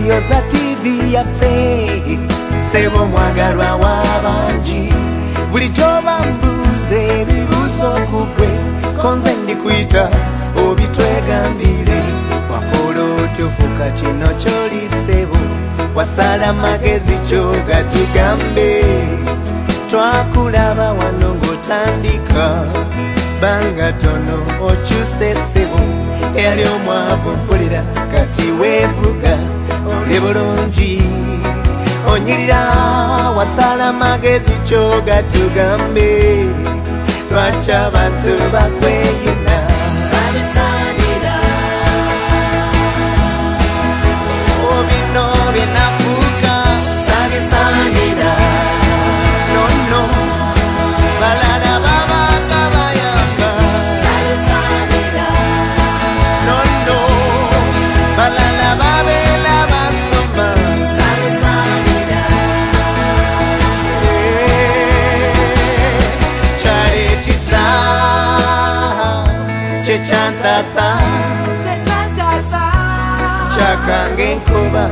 kiyoza tivi yaffe seba omwagalwa w'abangi bulijoba mbuuza ebibuuzo ku gwe konze ndikuyita obitwegambire wakolootufu kakino kyoli sebo wasala magezi kyogatigambe twakulaba wano ng'otandika banga tono okyusa esebo eyali omwavu mpulira kati weevuga ebulungi onyirira wasala magezi kyogatugambe lwaki abantu bakweyiga ngangenkuba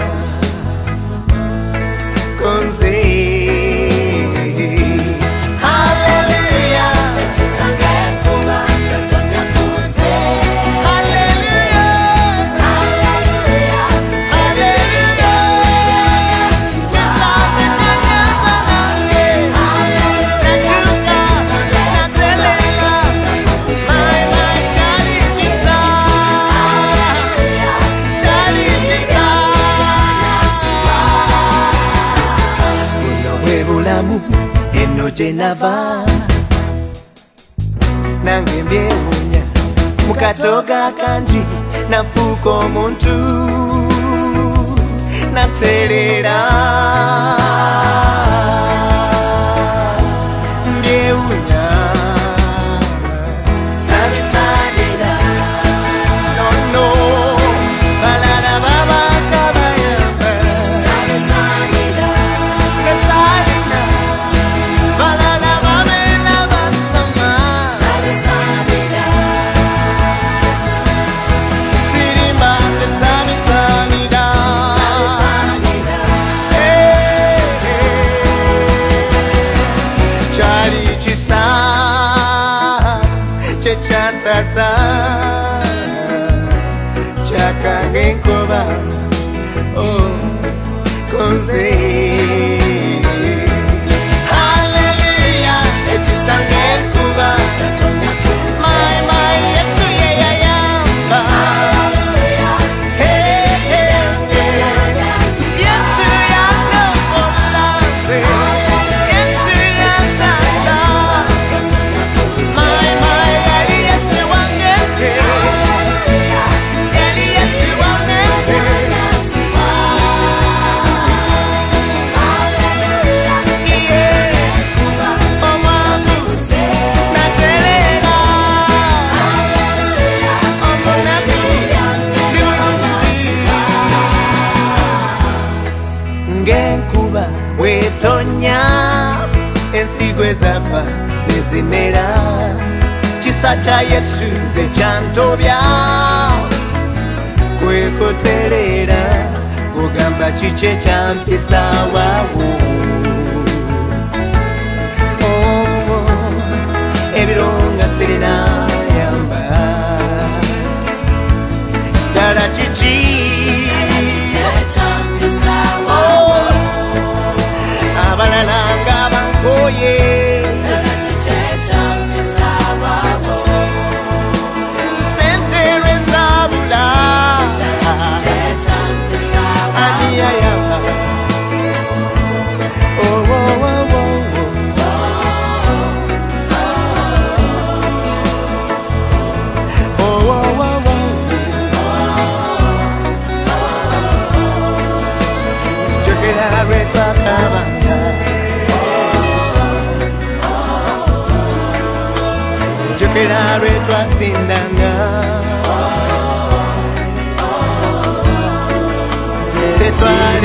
tena va nange mbyewunya mukatoga kanji nafuuka omuntu naterera cha yesu nze kyantobya kwekoterera ogamba kiki ekyampisa waawo side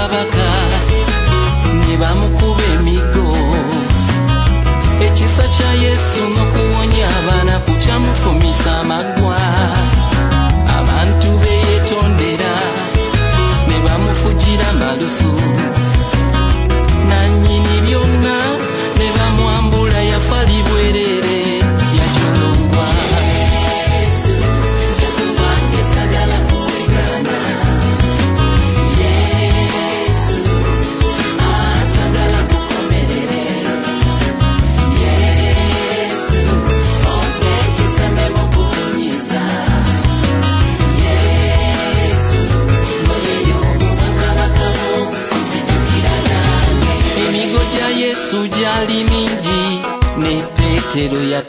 kabaka ne bamukuba emigo ekisa kya yesu n'okuwonya abaana kukyamufumisa amagwa abantu be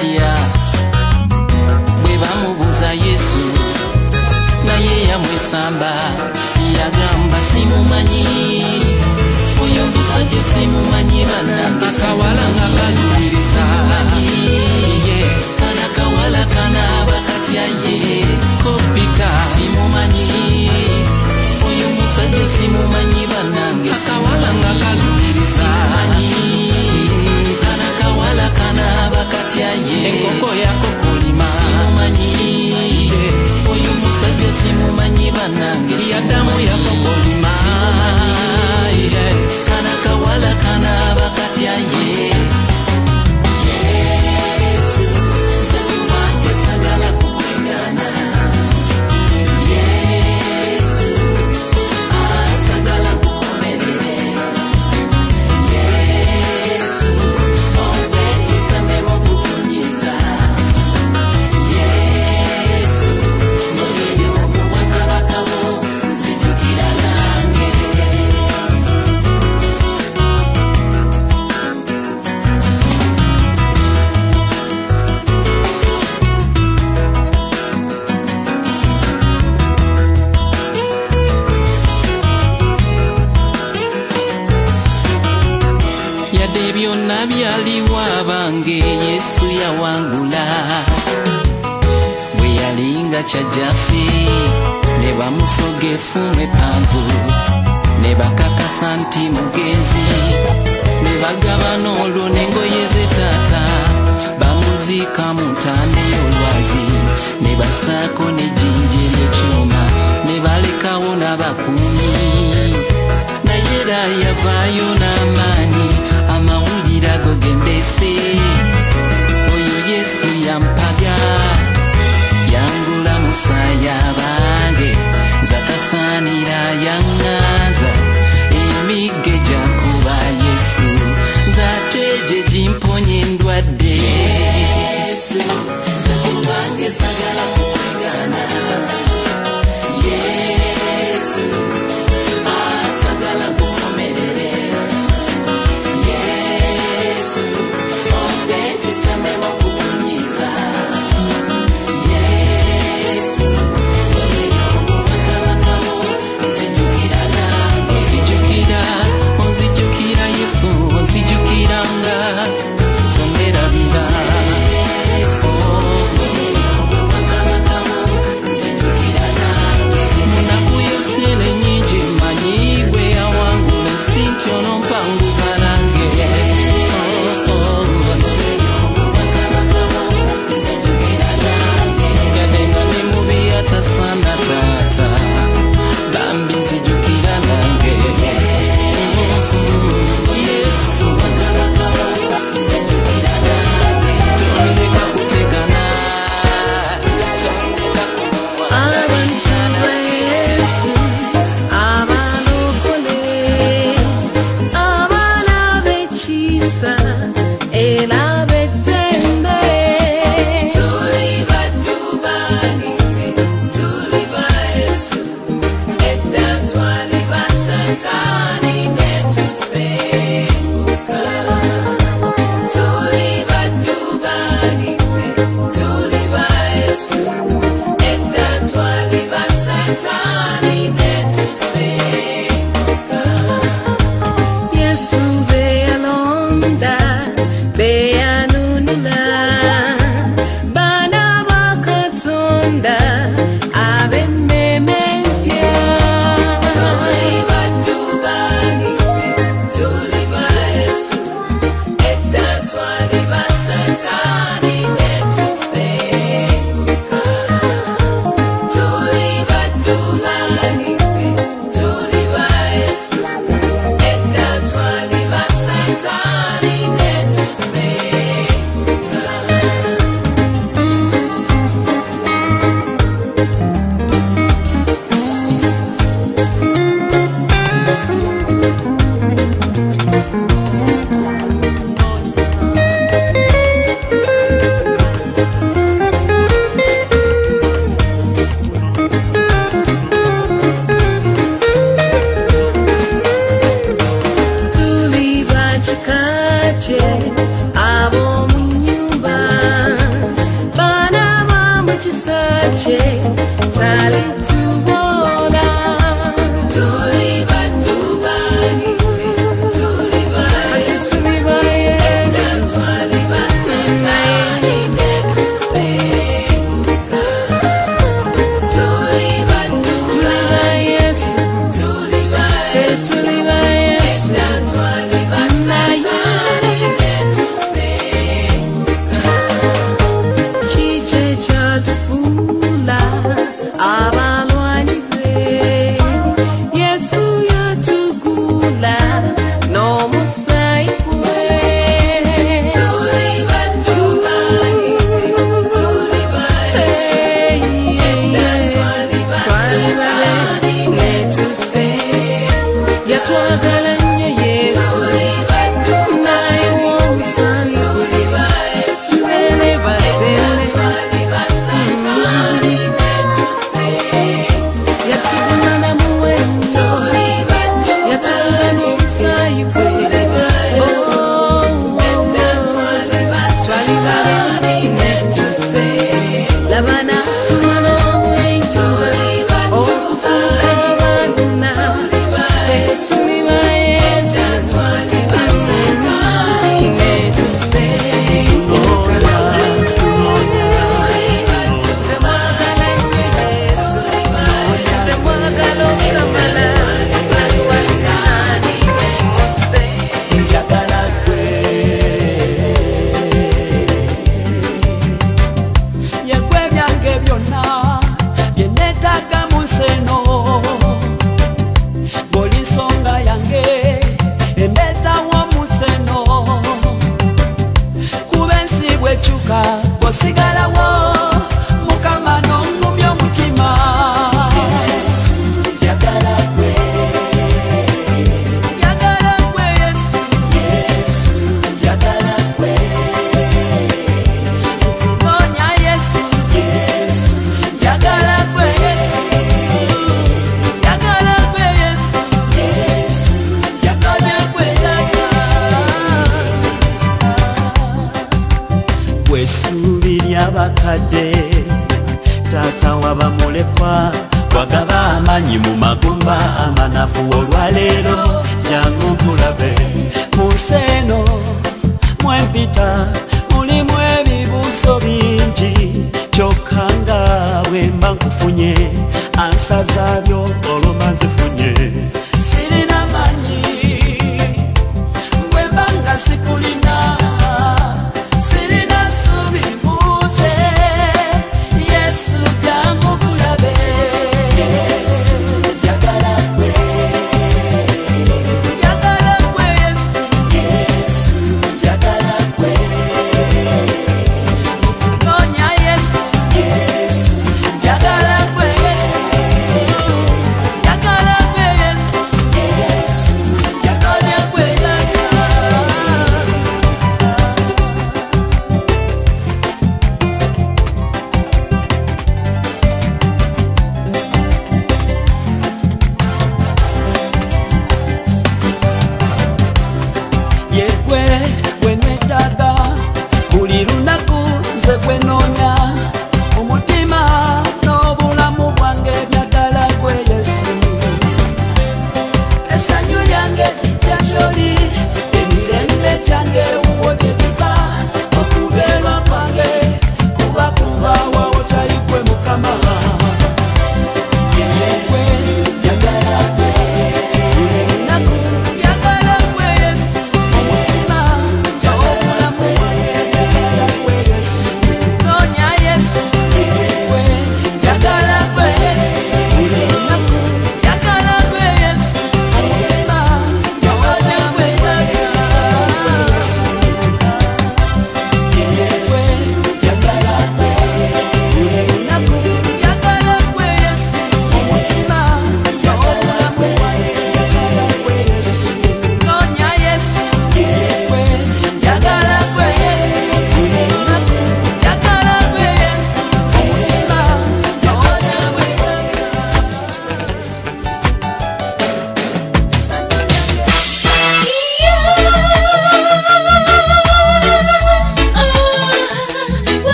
atya bwe bamubuuza yesu naye yamwesamba yagamba simumanyi oyo musajja simumanyi banakawala nga kalubiriza kanakawala kanaba katya ye kopika simumanyi oyo musajja simumanyi banange kawala nga kalubirizaanyi enkoko ya kokolima oyo mosadi esimumanyi banange ya damu ya kokolima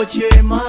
ochiema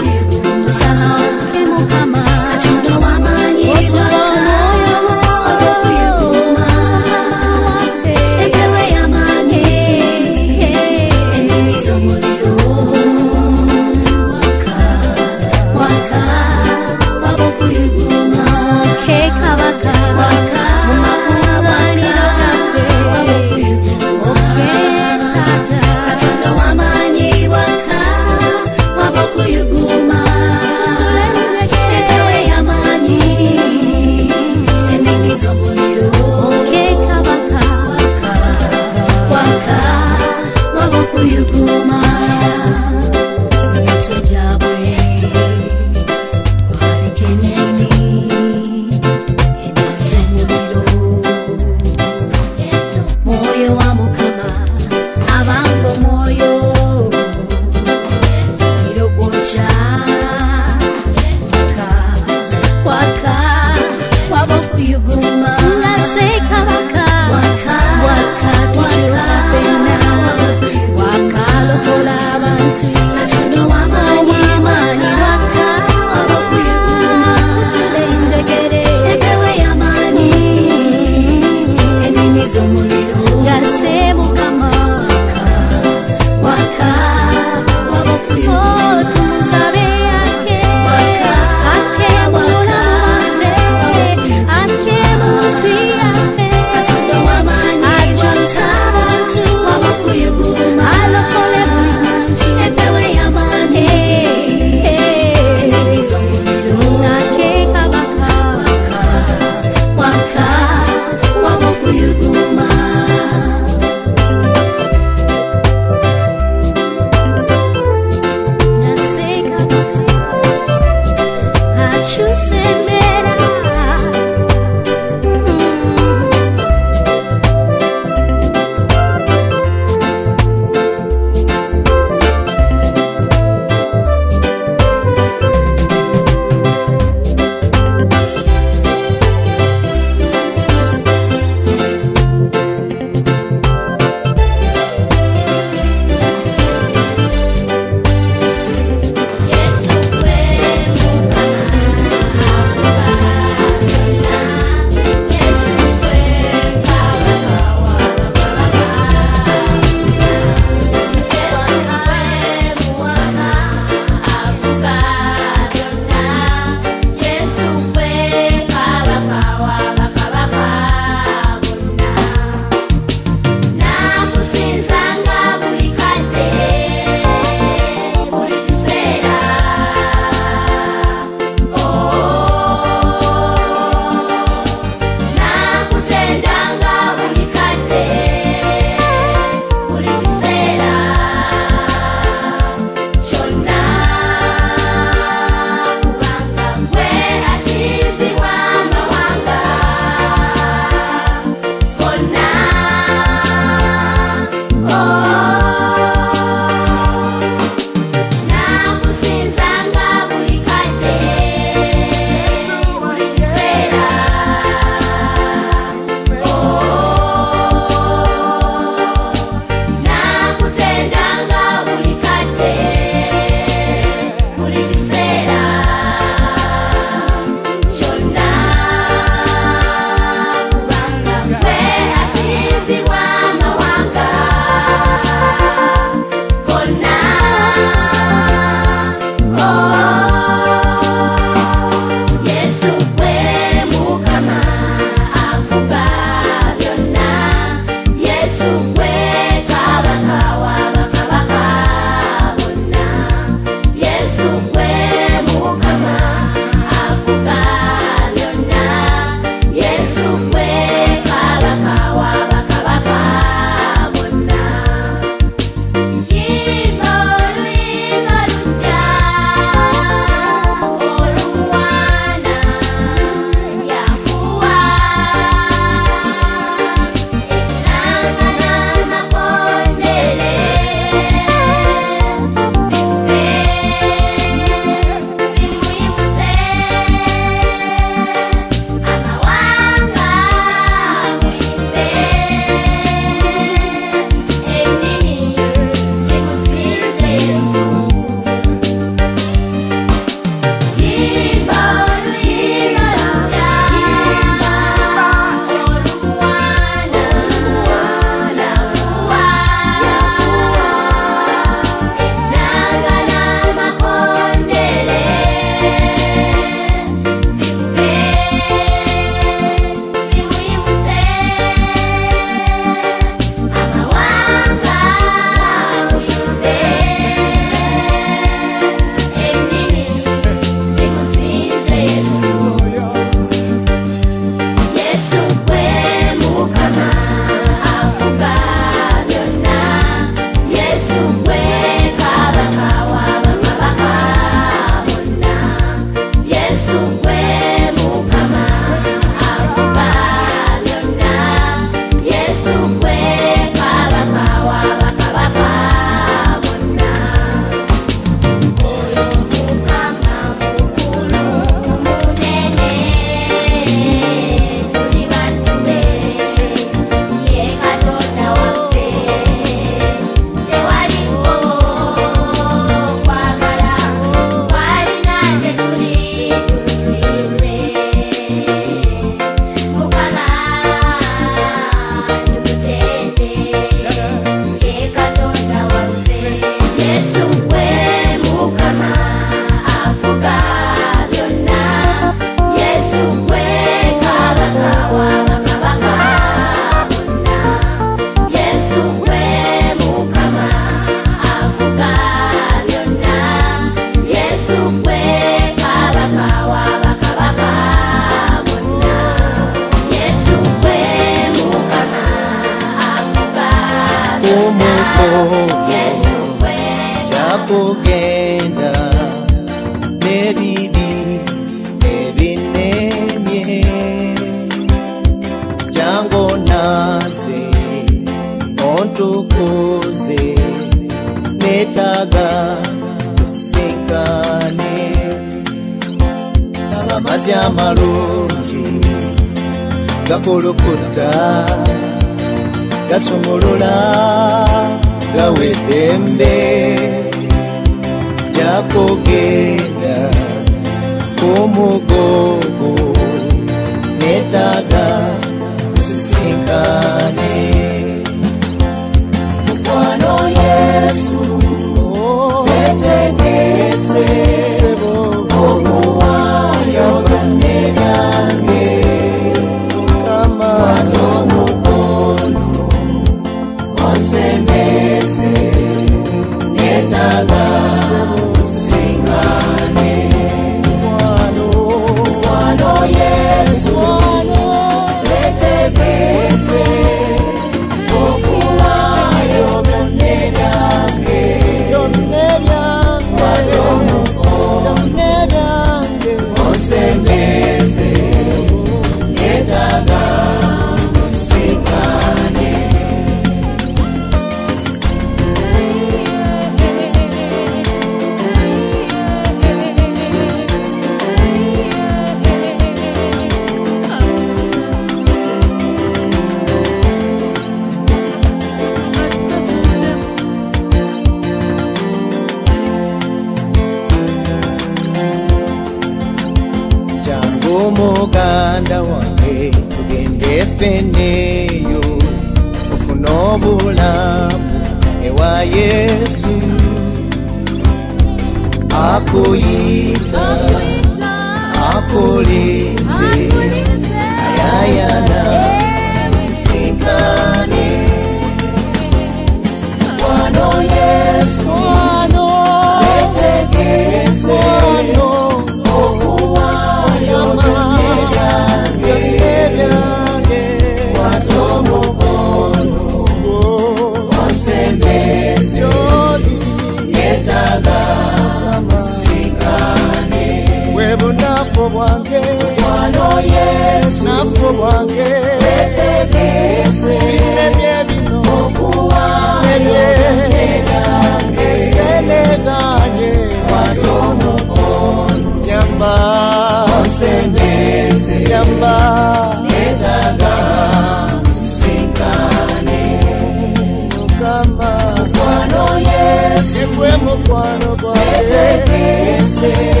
como cuando cuando